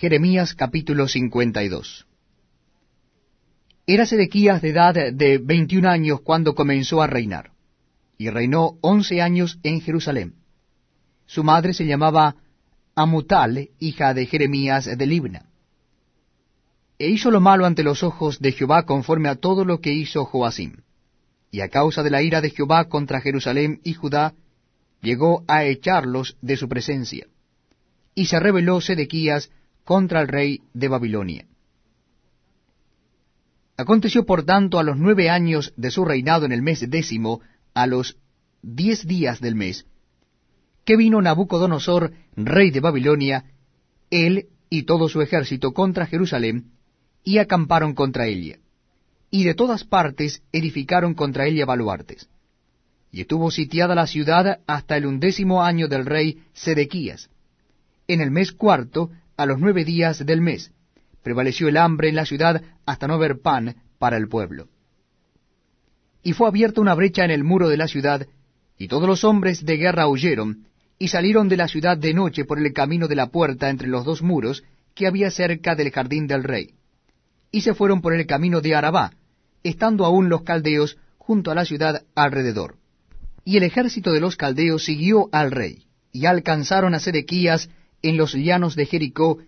Jeremías capítulo 52 Era Sedequías de edad de veintiún años cuando comenzó a reinar, y reinó once años en Jerusalén. Su madre se llamaba Amutal, hija de Jeremías de Libna. E hizo lo malo ante los ojos de Jehová conforme a todo lo que hizo Joacim. Y a causa de la ira de Jehová contra Jerusalén y Judá, llegó a echarlos de su presencia. Y se rebeló Sedequías contra el rey de Babilonia. Aconteció por tanto a los nueve años de su reinado en el mes décimo, a los diez días del mes, que vino Nabucodonosor, rey de Babilonia, él y todo su ejército contra Jerusalén, y acamparon contra ella. Y de todas partes edificaron contra ella baluartes y estuvo sitiada la ciudad hasta el undécimo año del rey Sedequías. En el mes cuarto, a los nueve días del mes, prevaleció el hambre en la ciudad hasta no haber pan para el pueblo. Y fue abierta una brecha en el muro de la ciudad, y todos los hombres de guerra huyeron, y salieron de la ciudad de noche por el camino de la puerta entre los dos muros que había cerca del jardín del rey. Y se fueron por el camino de Arabá, estando aún los caldeos junto a la ciudad alrededor. Y el ejército de los caldeos siguió al rey, y alcanzaron a Sedequías en los llanos de Jericó,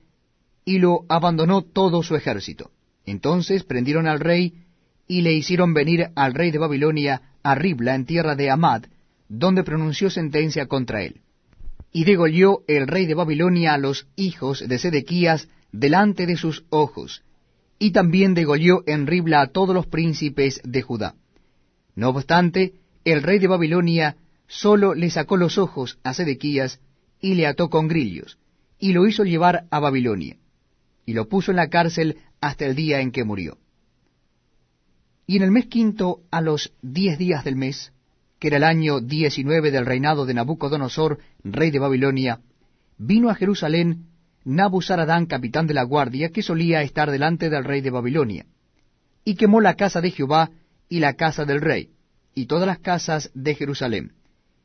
y lo abandonó todo su ejército. Entonces prendieron al rey, y le hicieron venir al rey de Babilonia a Ribla, en tierra de Amad, donde pronunció sentencia contra él. Y degolló el rey de Babilonia a los hijos de Sedequías delante de sus ojos, y también degolló en Ribla a todos los príncipes de Judá. No obstante, el rey de Babilonia solo le sacó los ojos a Sedequías y le ató con grillos, y lo hizo llevar a Babilonia, y lo puso en la cárcel hasta el día en que murió. Y en el mes quinto, a los diez días del mes, que era el año diecinueve del reinado de Nabucodonosor, rey de Babilonia, vino a Jerusalén Nabuzaradán, capitán de la guardia, que solía estar delante del rey de Babilonia, y quemó la casa de Jehová y la casa del rey, y todas las casas de Jerusalén,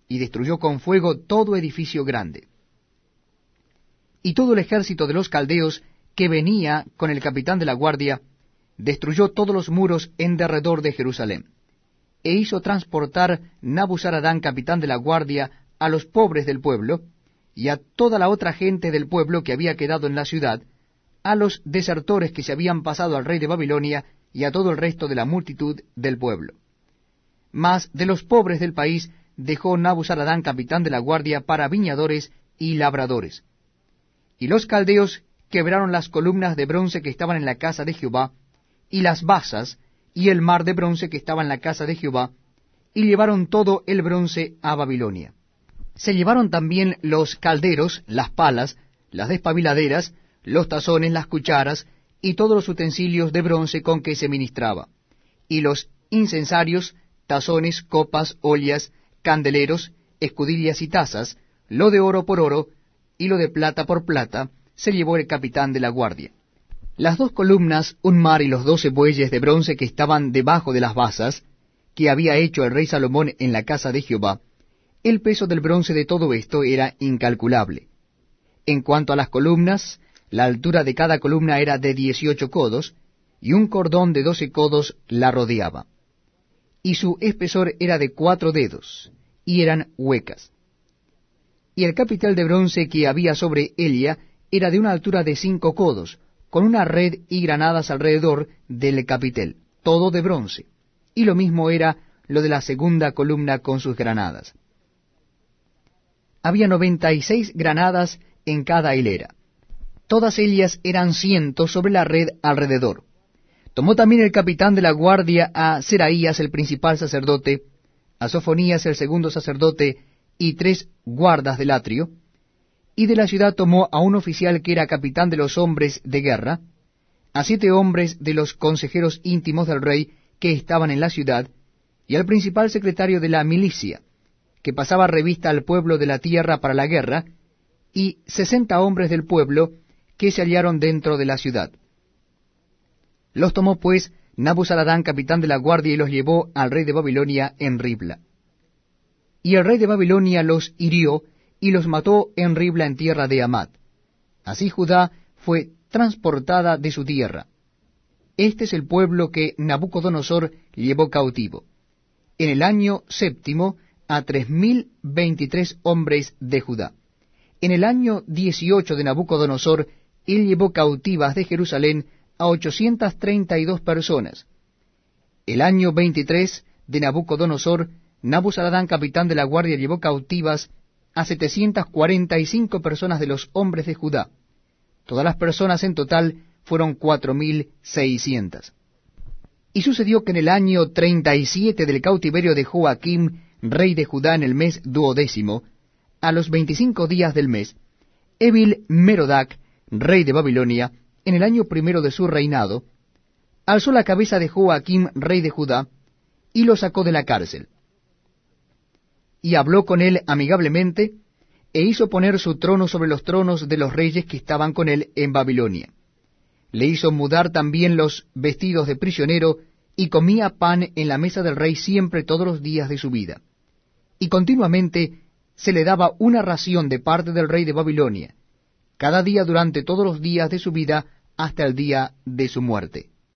y destruyó con fuego todo edificio grande. Y todo el ejército de los caldeos que venía con el capitán de la guardia, destruyó todos los muros en derredor de Jerusalén, e hizo transportar Nabuzaradán, capitán de la guardia, a los pobres del pueblo, y a toda la otra gente del pueblo que había quedado en la ciudad, a los desertores que se habían pasado al rey de Babilonia, y a todo el resto de la multitud del pueblo mas de los pobres del país dejó Nabuzaradán capitán de la guardia para viñadores y labradores. Y los caldeos quebraron las columnas de bronce que estaban en la casa de Jehová, y las basas, y el mar de bronce que estaba en la casa de Jehová, y llevaron todo el bronce a Babilonia. Se llevaron también los calderos, las palas, las despabiladeras, los tazones, las cucharas, y todos los utensilios de bronce con que se ministraba, y los incensarios, tazones, copas, ollas, candeleros, escudillas y tazas, lo de oro por oro y lo de plata por plata, se llevó el capitán de la guardia. Las dos columnas, un mar y los doce bueyes de bronce que estaban debajo de las basas, que había hecho el rey Salomón en la casa de Jehová, el peso del bronce de todo esto era incalculable. En cuanto a las columnas, la altura de cada columna era de dieciocho codos, y un cordón de doce codos la rodeaba y su espesor era de cuatro dedos, y eran huecas. Y el capitel de bronce que había sobre ella era de una altura de cinco codos, con una red y granadas alrededor del capitel, todo de bronce. Y lo mismo era lo de la segunda columna con sus granadas. Había noventa y seis granadas en cada hilera. Todas ellas eran cientos sobre la red alrededor. Tomó también el capitán de la guardia a Seraías, el principal sacerdote, a Sofonías, el segundo sacerdote, y tres guardas del atrio, y de la ciudad tomó a un oficial que era capitán de los hombres de guerra, a siete hombres de los consejeros íntimos del rey que estaban en la ciudad, y al principal secretario de la milicia, que pasaba revista al pueblo de la tierra para la guerra, y sesenta hombres del pueblo que se hallaron dentro de la ciudad. Los tomó pues Nabuzaradán, capitán de la guardia, y los llevó al rey de Babilonia en Ribla. Y el rey de Babilonia los hirió y los mató en Ribla en tierra de Amad. Así Judá fue transportada de su tierra. Este es el pueblo que Nabucodonosor llevó cautivo. En el año séptimo a tres mil veintitrés hombres de Judá. En el año dieciocho de Nabucodonosor, él llevó cautivas de Jerusalén a ochocientas treinta y dos personas. El año veintitrés de Nabucodonosor, Nabuzaradán, capitán de la guardia, llevó cautivas a setecientas cuarenta y cinco personas de los hombres de Judá. Todas las personas en total fueron cuatro mil seiscientas. Y sucedió que en el año treinta y siete del cautiverio de Joaquim, rey de Judá, en el mes duodécimo, a los veinticinco días del mes, Evil Merodac, rey de Babilonia, en el año primero de su reinado, alzó la cabeza de Joaquim, rey de Judá, y lo sacó de la cárcel. Y habló con él amigablemente, e hizo poner su trono sobre los tronos de los reyes que estaban con él en Babilonia. Le hizo mudar también los vestidos de prisionero, y comía pan en la mesa del rey siempre todos los días de su vida. Y continuamente se le daba una ración de parte del rey de Babilonia, cada día durante todos los días de su vida hasta el día de su muerte.